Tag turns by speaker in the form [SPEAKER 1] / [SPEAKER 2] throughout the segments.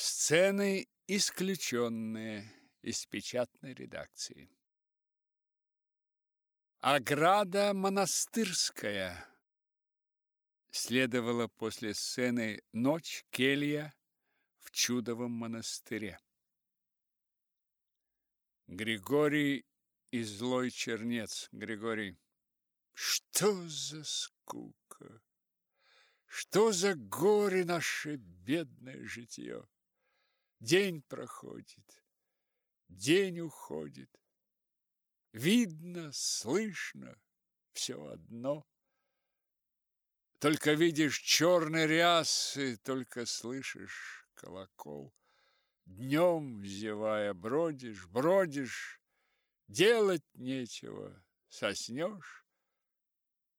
[SPEAKER 1] Сцены исключенные из печатной редакции. Ограда монастырская. Следовала после сцены ночь келья в чудовом монастыре. Григорий и злой чернец. Григорий. Что за скука? Что за горе наше бедное житье? День проходит, день уходит. Видно, слышно, все одно. Только видишь черные рясы, только слышишь колокол. Днем, зевая, бродишь, бродишь, делать нечего, соснешь.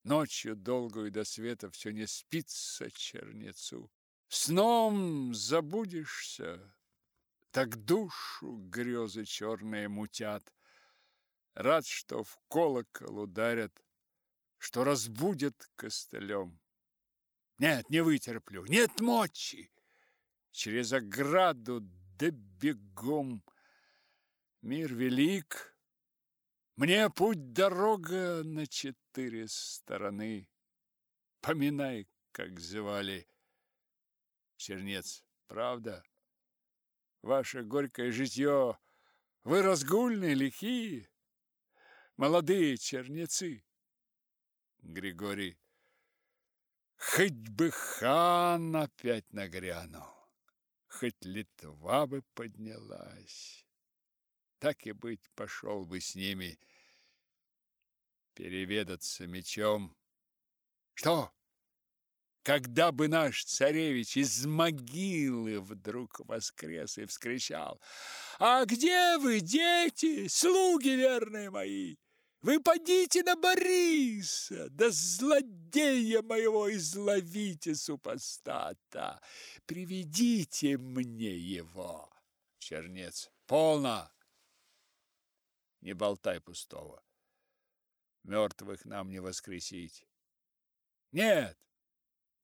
[SPEAKER 1] Ночью долгую до света все не спится чернецу. Сном забудешься, так душу грезы черные мутят. Рад, что в колокол ударят, что разбудят костылем. Нет, не вытерплю, нет мочи. Через ограду да бегом. Мир велик, мне путь дорога на четыре стороны. Поминай, как звали Чернец, правда? Ваше горькое житье, вы разгульные, лихие, молодые чернецы. Григорий, хоть бы хан опять нагрянул, хоть Литва бы поднялась. Так и быть, пошел бы с ними переведаться мечом. Что? Когда бы наш царевич из могилы вдруг воскрес и вскричал, «А где вы, дети, слуги верные мои? Вы подите на Бориса, да злодея моего изловите супостата, приведите мне его!» Чернец, полно! Не болтай пустого. Мертвых нам не воскресить. Нет,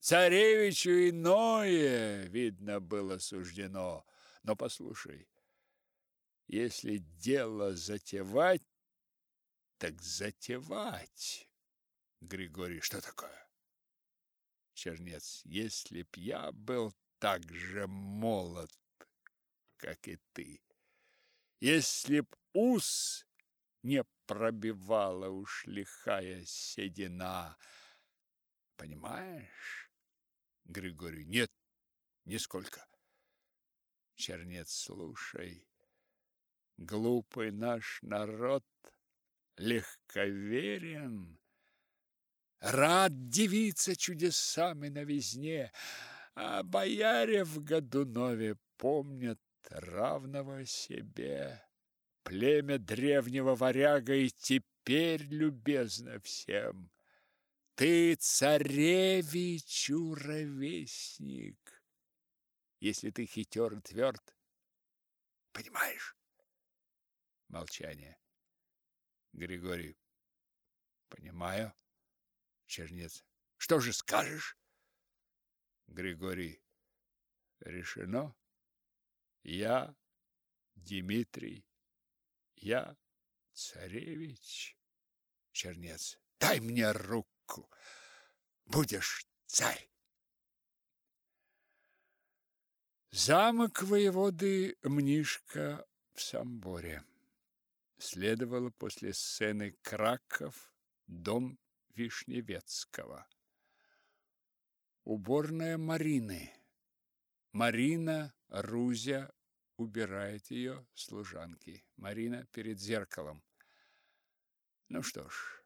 [SPEAKER 1] царевичу иное, видно, было суждено. Но послушай, если дело затевать, так затевать. Григорий, что такое? Чернец, если б я был так же молод, как и ты, если б ус не пробивала уж лихая седина. Понимаешь? Григорий, нет, нисколько. Чернец, слушай, глупый наш народ легковерен, рад дивиться чудесами на везне, а бояре в Годунове помнят равного себе племя древнего варяга и теперь любезно всем. Ты царевичу ровесник, если ты хитер и тверд. Понимаешь? Молчание. Григорий. Понимаю. Чернец. Что же скажешь? Григорий. Решено. Я Дмитрий я царевич. Чернец. Дай мне руку. Будешь царь. Замок воеводы Мнишка в Самборе. Следовало после сцены Краков, дом Вишневецкого. Уборная Марины. Марина, Рузя, убирает ее служанки. Марина перед зеркалом. Ну что ж,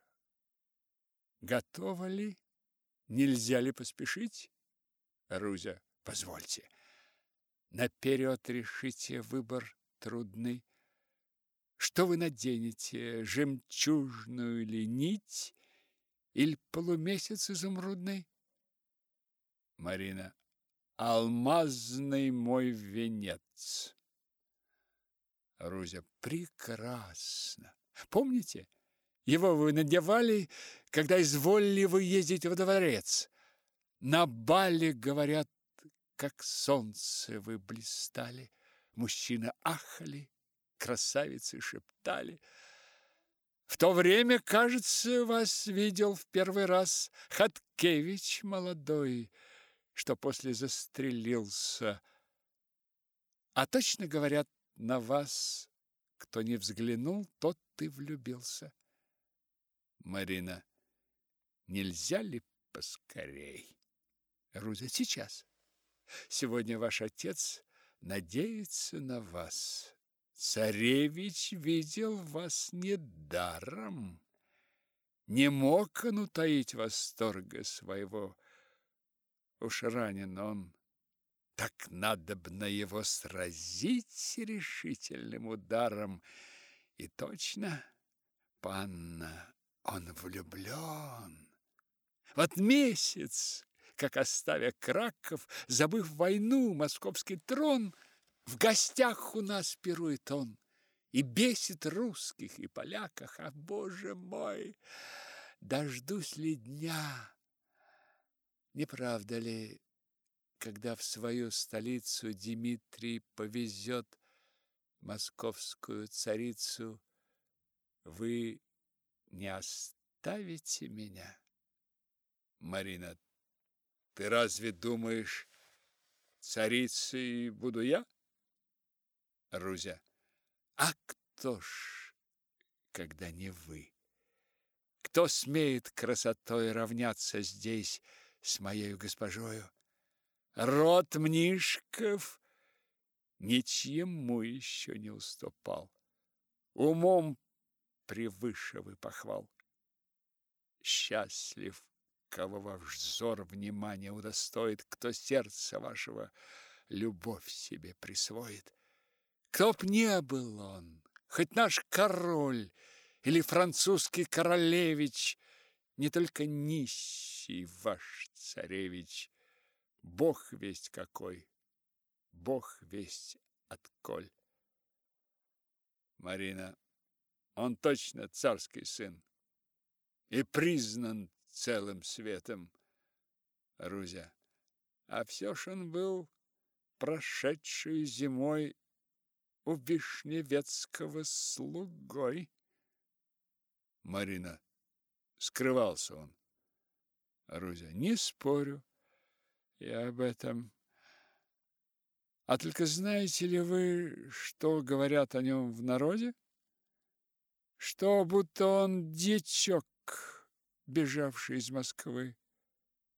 [SPEAKER 1] готова ли? Нельзя ли поспешить? Рузя, позвольте. Наперед решите выбор трудный. Что вы наденете, жемчужную ли нить или полумесяц изумрудный? Марина, алмазный мой венец. Рузя. Прекрасно. Помните? Его вы надевали, когда изволили вы ездить во дворец. На бале, говорят, как солнце вы блистали. Мужчины ахали, красавицы шептали. В то время, кажется, вас видел в первый раз Хаткевич молодой, что после застрелился. А точно говорят, на вас, кто не взглянул, тот ты влюбился. Марина, нельзя ли поскорей? Руза, сейчас. Сегодня ваш отец надеется на вас. Царевич видел вас недаром. Не мог он утаить восторга своего. Уж ранен он. Так надобно его сразить решительным ударом. И точно, панна, он влюблен. Вот месяц, как оставя Краков, забыв войну, московский трон, в гостях у нас пирует он и бесит русских и поляках. А, боже мой, дождусь ли дня? Не правда ли, когда в свою столицу Дмитрий повезет московскую царицу, вы не оставите меня? Марина, ты разве думаешь, царицей буду я? Рузя, а кто ж, когда не вы? Кто смеет красотой равняться здесь с моей госпожою? Род Мнишков ничьему еще не уступал. Умом превыше вы похвал. Счастлив кого ваш взор внимания удостоит, кто сердце вашего любовь себе присвоит. Кто б не был он, хоть наш король или французский королевич, не только нищий ваш царевич, Бог весть какой, Бог весть отколь. Марина, он точно царский сын и признан целым светом. Рузя. А все ж он был прошедшей зимой у Вишневецкого слугой. Марина. Скрывался он. Рузя. Не спорю. Я об этом. А только знаете ли вы, что говорят о нем в народе? Что будто он дичок бежавший из Москвы,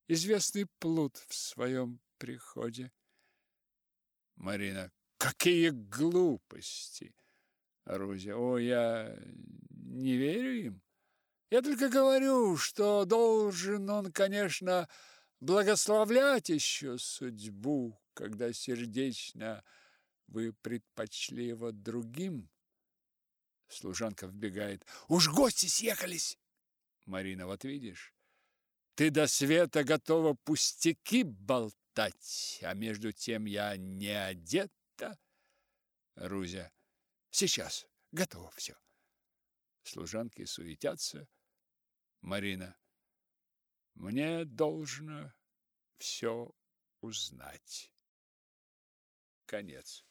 [SPEAKER 1] известный плут в своем приходе. Марина. Какие глупости! Рузя. О, я не верю им. Я только говорю, что должен он, конечно, благословлять еще судьбу, когда сердечно вы предпочли его другим. Служанка вбегает. Уж гости съехались! Марина, вот видишь, ты до света готова пустяки болтать, а между тем я не одета. Рузя, сейчас, готово все. Служанки суетятся. Марина, мне должно все узнать. Конец.